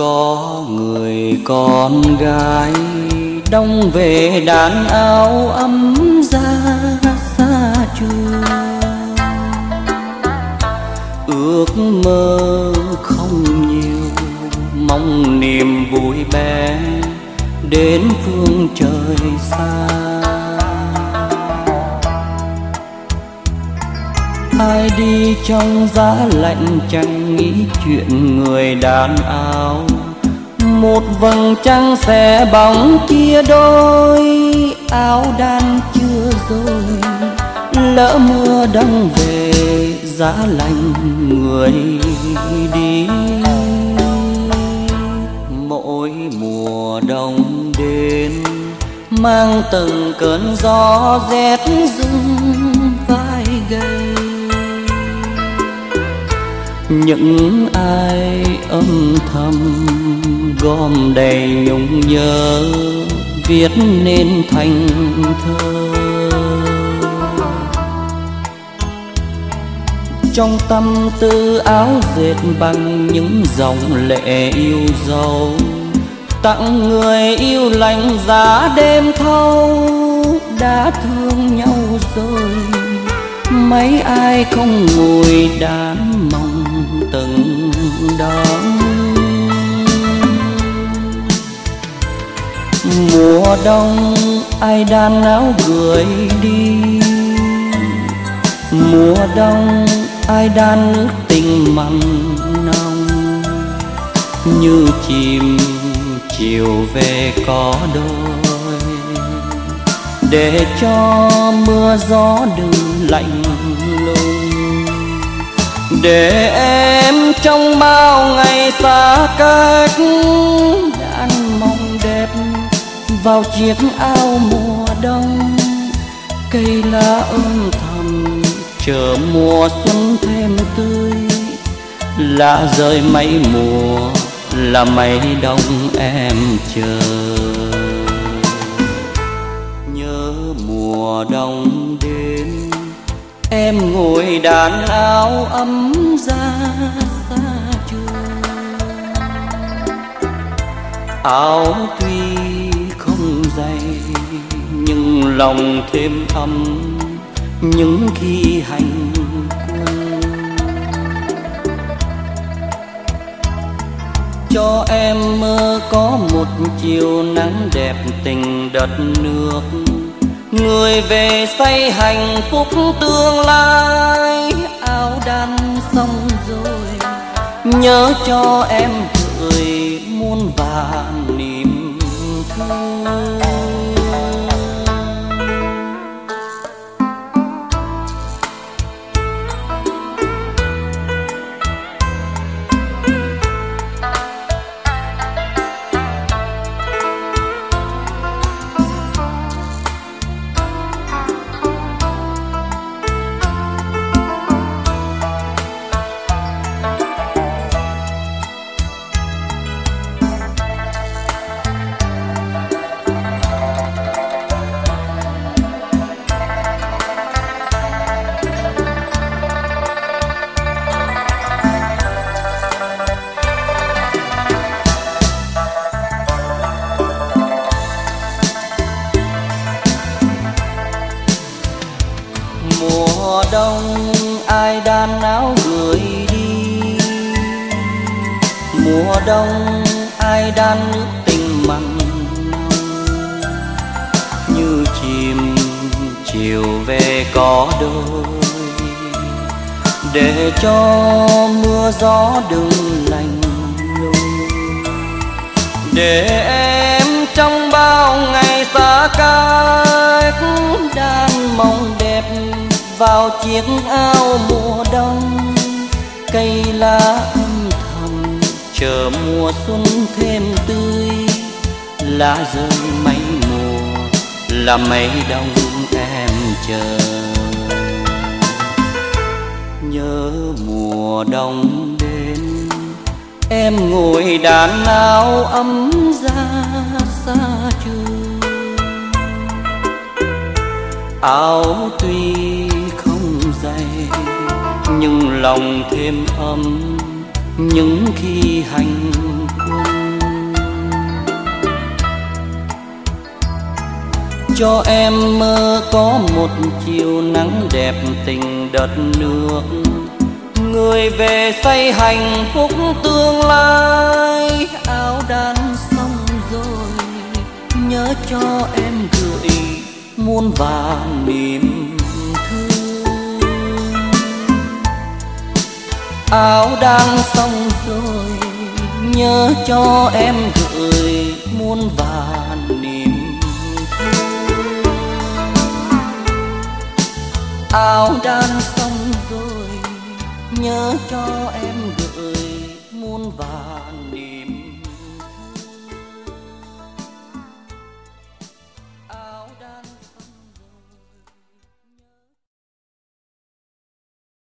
có người con gái đông về đàn áo ấm ra xa trường. Ước mơ không nhiều, mong niềm vui bé đến phương trời xa. Ai đi trong giá lạnh chẳng nghĩ chuyện người đàn áo một vầng trăng sẽ bóng chia đôi, áo đan chưa rồi lỡ mưa đông về giá lạnh người đi. Mỗi mùa đông đến, mang từng cơn gió rét rung vai gầy. Những ai âm thầm gom đầy nhung nhớ, viết nên thành thơ. Trong tâm tư áo dệt bằng những dòng lệ yêu dấu, tặng người yêu lành giá đêm thâu, đã thương nhau rồi, mấy ai không ngồi đàn mùa đông, ai đan áo gửi đi. Mùa đông, ai đan nước tình mặn nồng. Như chim chiều về có đôi. Để cho mưa gió đừng lạnh lùng. Để em trong bao ngày xa cách vào chiếc áo mùa đông, cây lá ôm thầm, chờ mùa xuân thêm tươi. Lá rơi mấy mùa, là mấy đông em chờ. Nhớ mùa đông đến, em ngồi đàn áo ấm ra xa trường. Áo tuy lòng thêm ấm những khi hành quân cho em mơ có một chiều nắng đẹp tình đất nước, người về say hạnh phúc tương lai, áo đan xong rồi, nhớ cho em gửi muôn vàng. Đông, ai đan áo gửi đi. Mùa đông, ai đan nước tình mặn. Như chim chiều về có đôi. Để cho mưa gió đừng lạnh lùng. Để em trong bao ngày xa cách vào chiếc áo mùa đông, cây lá âm thầm, chờ mùa xuân thêm tươi. Lá rơi mấy mùa, là mấy đông em chờ. Nhớ mùa đông đến, em ngồi đàn áo ấm ra xa trường. Áo tuy nhưng lòng thêm ấm những khi hành quân cho em mơ có một chiều nắng đẹp tình đất nước. Người về xây hạnh phúc tương lai, áo đan xong rồi. Nhớ cho em gửi muôn vàng niềm áo đan xong rồi, nhớ cho em gửi muôn vàn niềm áo đan xong rồi, nhớ cho em gửi muôn vàn niềm